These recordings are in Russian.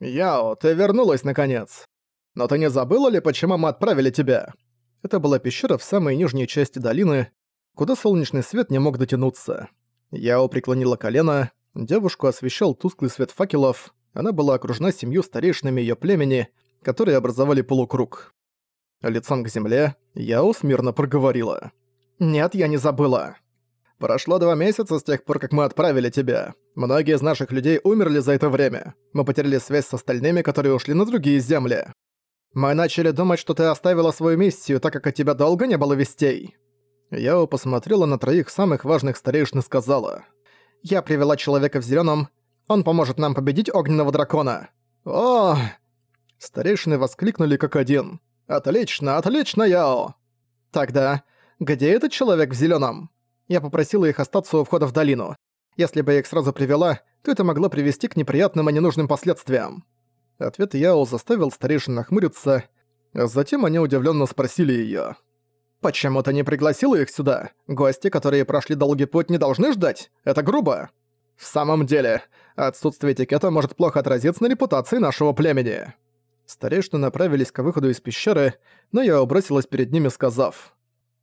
«Яо, ты вернулась наконец. Но ты не забыла ли, почему мы отправили тебя?» Это была пещера в самой нижней части долины, куда солнечный свет не мог дотянуться. Яо преклонила колено, девушку освещал тусклый свет факелов, она была окружена семью старейшинами её племени, которые образовали полукруг. Лицом к земле Яо смирно проговорила. «Нет, я не забыла. Прошло два месяца с тех пор, как мы отправили тебя. Многие из наших людей умерли за это время. Мы потеряли связь с остальными, которые ушли на другие земли. Мы начали думать, что ты оставила свою миссию, так как от тебя долго не было вестей». Яо посмотрела на троих самых важных старейшин и сказала. «Я привела человека в зелёном. Он поможет нам победить огненного дракона». «О!» Старейшины воскликнули как один. «Отлично, отлично, Яо!» «Тогда, где этот человек в зелёном?» Я попросила их остаться у входа в долину. Если бы я их сразу привела, то это могло привести к неприятным и ненужным последствиям. Ответ Яо заставил старейшин нахмуриться, а затем они удивленно спросили ее: «Почему ты не пригласила их сюда? Гости, которые прошли долгий путь, не должны ждать? Это грубо!» «В самом деле, отсутствие этикета может плохо отразиться на репутации нашего племени». Старейшины направились к выходу из пещеры, но я бросилась перед ними, сказав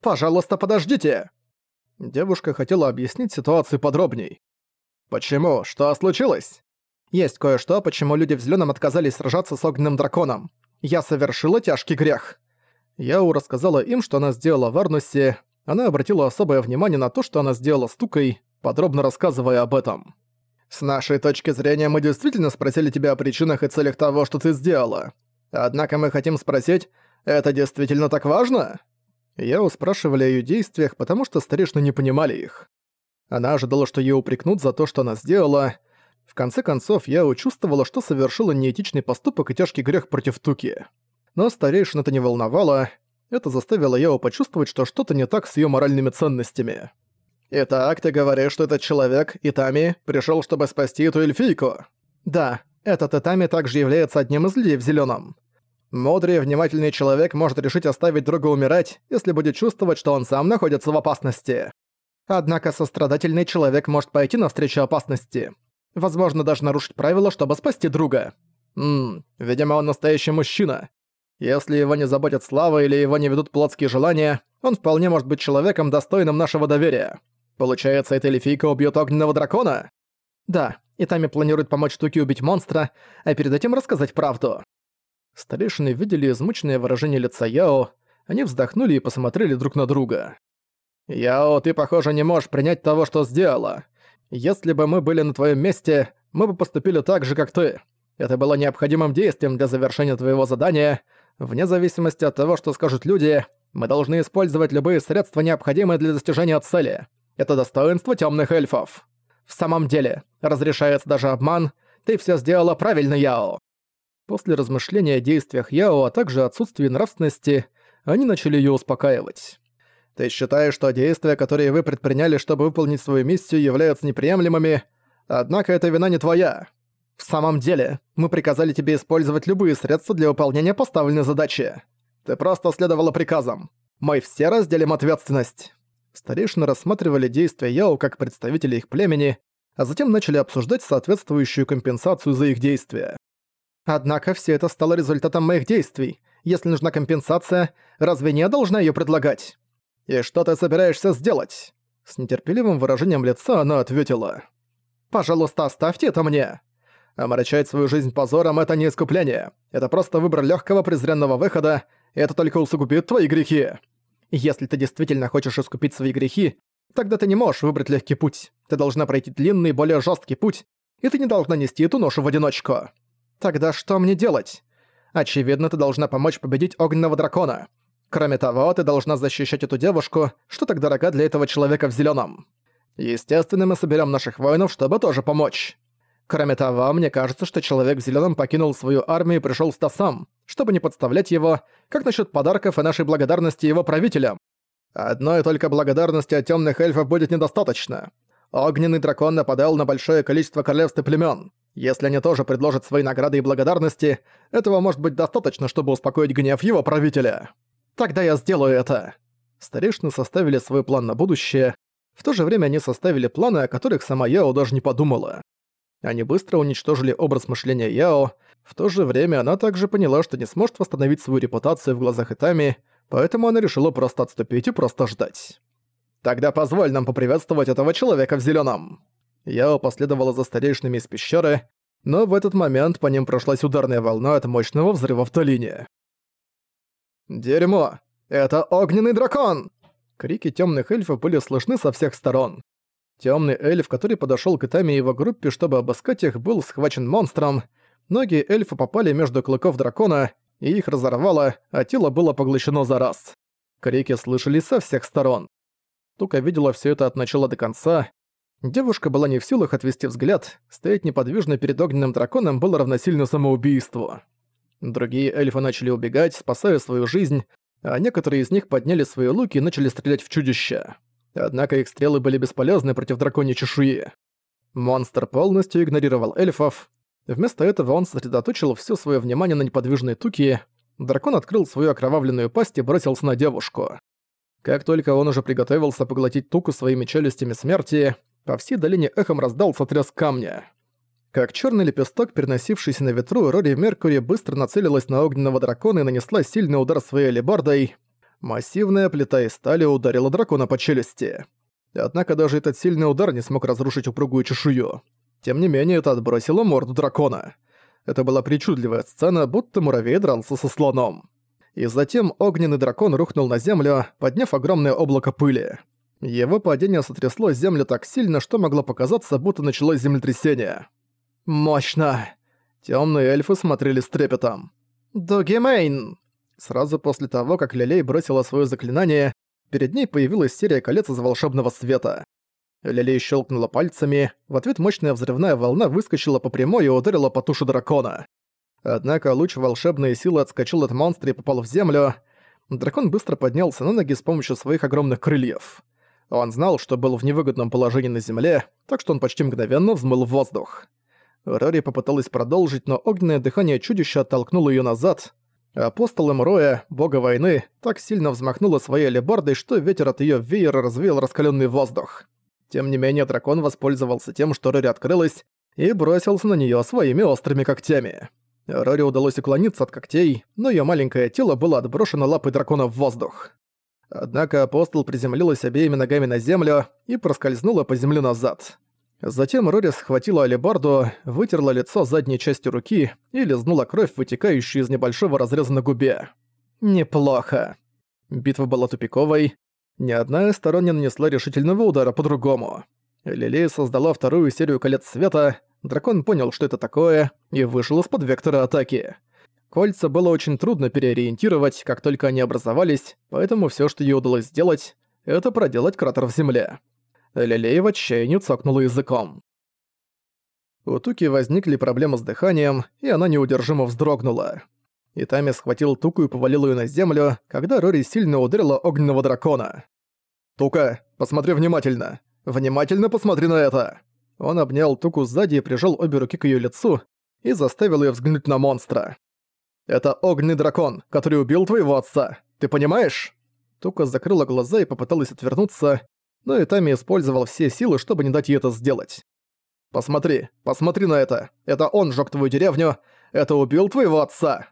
«Пожалуйста, подождите!» Девушка хотела объяснить ситуацию подробней. «Почему? Что случилось?» «Есть кое-что, почему люди в зелёном отказались сражаться с огненным драконом. Я совершила тяжкий грех». Яу рассказала им, что она сделала в Арнусе. Она обратила особое внимание на то, что она сделала с Тукой, подробно рассказывая об этом. «С нашей точки зрения мы действительно спросили тебя о причинах и целях того, что ты сделала. Однако мы хотим спросить, это действительно так важно?» Я спрашивали о её действиях, потому что старейшины не понимали их. Она ожидала, что её упрекнут за то, что она сделала. В конце концов, я чувствовала, что совершила неэтичный поступок и тяжкий грех против Туки. Но старейшин это не волновало. Это заставило Яо почувствовать, что что-то не так с её моральными ценностями. «Итак, ты говоришь, что этот человек, Итами, пришёл, чтобы спасти эту эльфийку?» «Да, этот Итами также является одним из людей в зелёном. Мудрый и внимательный человек может решить оставить друга умирать, если будет чувствовать, что он сам находится в опасности. Однако сострадательный человек может пойти навстречу опасности. Возможно, даже нарушить правила, чтобы спасти друга. Ммм, видимо, он настоящий мужчина. Если его не заботят слава или его не ведут плотские желания, он вполне может быть человеком, достойным нашего доверия. Получается, эта эльфийка убьет огненного дракона? Да, и Тами планирует помочь Туки убить монстра, а перед этим рассказать правду. Старейшины видели измученное выражение лица Яо, они вздохнули и посмотрели друг на друга. «Яо, ты, похоже, не можешь принять того, что сделала. Если бы мы были на твоем месте, мы бы поступили так же, как ты. Это было необходимым действием для завершения твоего задания. Вне зависимости от того, что скажут люди, мы должны использовать любые средства, необходимые для достижения цели. Это достоинство темных эльфов. В самом деле, разрешается даже обман, ты все сделала правильно, Яо. После размышления о действиях Яо, а также отсутствии нравственности, они начали её успокаивать. «Ты считаешь, что действия, которые вы предприняли, чтобы выполнить свою миссию, являются неприемлемыми, однако эта вина не твоя. В самом деле, мы приказали тебе использовать любые средства для выполнения поставленной задачи. Ты просто следовала приказам. Мы все разделим ответственность». Старейшины рассматривали действия Яо как представители их племени, а затем начали обсуждать соответствующую компенсацию за их действия. Однако все это стало результатом моих действий. Если нужна компенсация, разве не я должна ее предлагать? И что ты собираешься сделать? С нетерпеливым выражением лица она ответила. «Пожалуйста, оставьте это мне. Омрачать свою жизнь позором — это не искупление. Это просто выбор легкого презренного выхода, это только усугубит твои грехи. Если ты действительно хочешь искупить свои грехи, тогда ты не можешь выбрать легкий путь. Ты должна пройти длинный, более жесткий путь, и ты не должна нести эту ношу в одиночку. Тогда что мне делать? Очевидно, ты должна помочь победить огненного дракона. Кроме того, ты должна защищать эту девушку, что так дорога для этого человека в зеленом. Естественно, мы соберем наших воинов, чтобы тоже помочь. Кроме того, мне кажется, что человек в зеленом покинул свою армию и пришел сюда сам, чтобы не подставлять его, как насчет подарков и нашей благодарности его правителям. Одной только благодарности от темных эльфов будет недостаточно. Огненный дракон нападал на большое количество королевств и племен. Если они тоже предложат свои награды и благодарности, этого может быть достаточно, чтобы успокоить гнев его правителя. Тогда я сделаю это. Старейшины составили свой план на будущее. В то же время они составили планы, о которых сама Яо даже не подумала. Они быстро уничтожили образ мышления Яо, В то же время она также поняла, что не сможет восстановить свою репутацию в глазах Итами, поэтому она решила просто отступить и просто ждать. «Тогда позволь нам поприветствовать этого человека в зелёном!» Я последовала за старейшинами из пещеры, но в этот момент по ним прошлась ударная волна от мощного взрыва в долине. «Дерьмо! Это огненный дракон!» Крики темных эльфов были слышны со всех сторон. Темный эльф, который подошел к Итаме и его группе, чтобы обыскать их, был схвачен монстром. Ноги эльфа попали между клыков дракона, и их разорвало, а тело было поглощено за раз. Крики слышались со всех сторон. Тука видела все это от начала до конца. Девушка была не в силах отвести взгляд, стоять неподвижно перед огненным драконом было равносильно самоубийству. Другие эльфы начали убегать, спасая свою жизнь, а некоторые из них подняли свои луки и начали стрелять в чудища. Однако их стрелы были бесполезны против драконьей чешуи. Монстр полностью игнорировал эльфов. Вместо этого он сосредоточил все свое внимание на неподвижной туке. Дракон открыл свою окровавленную пасть и бросился на девушку. Как только он уже приготовился поглотить туку своими челюстями смерти, по всей долине эхом раздался тряск камня. Как черный лепесток, переносившийся на ветру, Рори Меркури быстро нацелилась на огненного дракона и нанесла сильный удар своей алебардой. Массивная плита из стали ударила дракона по челюсти. Однако даже этот сильный удар не смог разрушить упругую чешую. Тем не менее, это отбросило морду дракона. Это была причудливая сцена, будто муравей дрался со слоном. И затем огненный дракон рухнул на землю, подняв огромное облако пыли. Его падение сотрясло землю так сильно, что могло показаться, будто началось землетрясение. «Мощно!» Темные эльфы смотрели с трепетом. «Дугимейн!» Сразу после того, как Лилей бросила свое заклинание, перед ней появилась серия колец из волшебного света. Лилей щелкнула пальцами, в ответ мощная взрывная волна выскочила по прямой и ударила по туше дракона. Однако луч волшебной силы отскочил от монстра и попал в землю. Дракон быстро поднялся на ноги с помощью своих огромных крыльев. Он знал, что был в невыгодном положении на земле, так что он почти мгновенно взмыл в воздух. Рори попыталась продолжить, но огненное дыхание чудища оттолкнуло ее назад. Апостол Эмроя, бога войны, так сильно взмахнула своей алебардой, что ветер от ее веера развеял раскаленный воздух. Тем не менее, дракон воспользовался тем, что Рори открылась, и бросился на нее своими острыми когтями. Рори удалось уклониться от когтей, но ее маленькое тело было отброшено лапой дракона в воздух. Однако апостол приземлилась обеими ногами на землю и проскользнула по земле назад. Затем Рори схватила алебарду, вытерла лицо задней частью руки и лизнула кровь, вытекающую из небольшого разреза на губе. Неплохо. Битва была тупиковой. Ни одна из сторон не нанесла решительного удара по-другому. Лилей создала вторую серию колец света, дракон понял, что это такое, и вышел из-под вектора атаки. Кольца было очень трудно переориентировать, как только они образовались, поэтому все, что ей удалось сделать, это проделать кратер в земле. Лилей в отчаянии цокнула языком. У Туки возникли проблемы с дыханием, и она неудержимо вздрогнула. Итами схватил Туку и повалил ее на землю, когда Рори сильно ударила огненного дракона. «Тука, посмотри внимательно! Внимательно посмотри на это!» Он обнял Туку сзади и прижал обе руки к ее лицу и заставил ее взглянуть на монстра. «Это огненный дракон, который убил твоего отца. Ты понимаешь?» Тука закрыла глаза и попыталась отвернуться, но Итами использовал все силы, чтобы не дать ей это сделать. «Посмотри, посмотри на это. Это он сжёг твою деревню. Это убил твоего отца».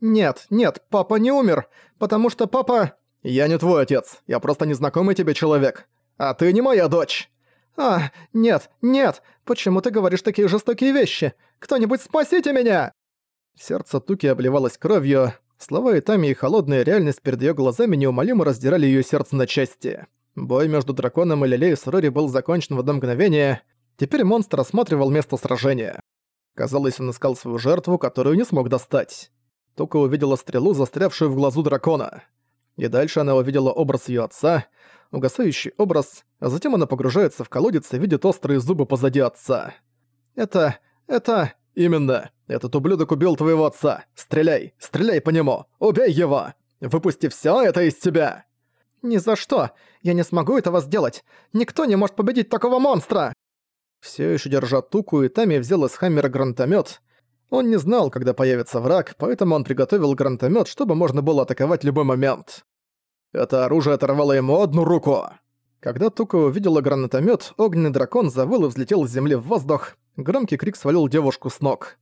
«Нет, нет, папа не умер, потому что папа...» «Я не твой отец, я просто незнакомый тебе человек. А ты не моя дочь». «А, нет, нет, почему ты говоришь такие жестокие вещи? Кто-нибудь спасите меня!» Сердце Туки обливалось кровью, слова Итами и холодная реальность перед её глазами неумолимо раздирали её сердце на части. Бой между драконом и Лилей с Рори был закончен в одно мгновение. Теперь монстр осматривал место сражения. Казалось, он искал свою жертву, которую не смог достать. Тука увидела стрелу, застрявшую в глазу дракона. И дальше она увидела образ ее отца, угасающий образ, а затем она погружается в колодец и видит острые зубы позади отца. «Это... это...» «Именно. Этот ублюдок убил твоего отца. Стреляй, стреляй по нему. Убей его. Выпусти все это из тебя!» «Ни за что! Я не смогу этого сделать! Никто не может победить такого монстра!» Все еще держа туку, и Тами взял из Хаммера гранатомет. Он не знал, когда появится враг, поэтому он приготовил гранатомет, чтобы можно было атаковать любой момент. Это оружие оторвало ему одну руку. Когда Тука увидела гранатомет, огненный дракон завыл и взлетел с земли в воздух. Громкий крик свалил девушку с ног.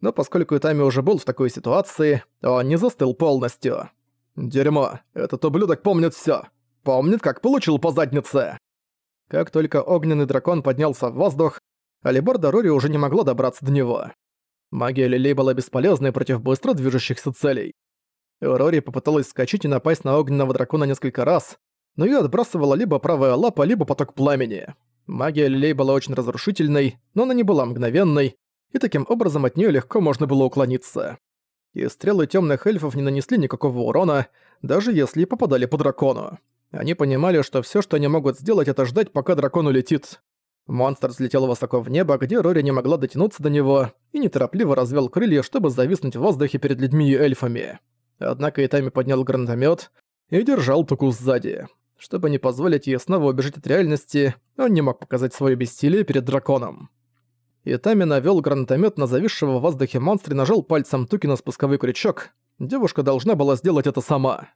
но поскольку Итами уже был в такой ситуации, он не застыл полностью. «Дерьмо, этот ублюдок помнит всё. Помнит, как получил по заднице!» Как только огненный дракон поднялся в воздух, Алибарда Рори уже не могла добраться до него. Магия Лилей была бесполезной против быстро движущихся целей. Рори попыталась скачать и напасть на огненного дракона несколько раз, но её отбрасывала либо правая лапа, либо поток пламени. Магия Лилей была очень разрушительной, но она не была мгновенной, и таким образом от неё легко можно было уклониться. И стрелы тёмных эльфов не нанесли никакого урона, даже если попадали по дракону. Они понимали, что всё, что они могут сделать, это ждать, пока дракон улетит. Монстр взлетел высоко в небо, где Рори не могла дотянуться до него, и неторопливо развел крылья, чтобы зависнуть в воздухе перед людьми и эльфами. Однако Итами поднял гранатомет и держал Туку сзади. Чтобы не позволить ей снова убежать от реальности, он не мог показать свое бессилие перед драконом. Итами навёл гранатомет на зависшего в воздухе монстра и нажал пальцем Туки на спусковой крючок. Девушка должна была сделать это сама.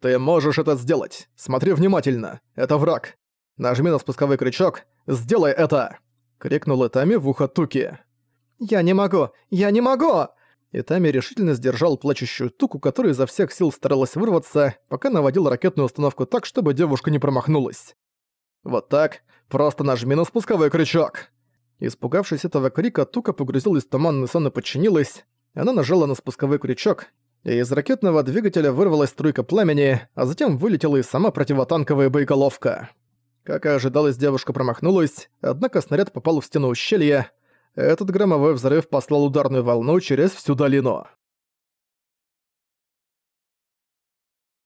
«Ты можешь это сделать! Смотри внимательно! Это враг! Нажми на спусковой крючок! Сделай это!» — крикнул Итами в ухо Туки. «Я не могу! Я не могу!» Итами решительно сдержал плачущую Туку, которая изо всех сил старалась вырваться, пока наводил ракетную установку так, чтобы девушка не промахнулась. «Вот так. Просто нажми на спусковой крючок!» Испугавшись этого крика, Тука погрузилась в туманный сон и подчинилась. Она нажала на спусковой крючок, и из ракетного двигателя вырвалась струйка пламени, а затем вылетела и сама противотанковая боеголовка. Как и ожидалось, девушка промахнулась, однако снаряд попал в стену ущелья. Этот громовой взрыв послал ударную волну через всю долину.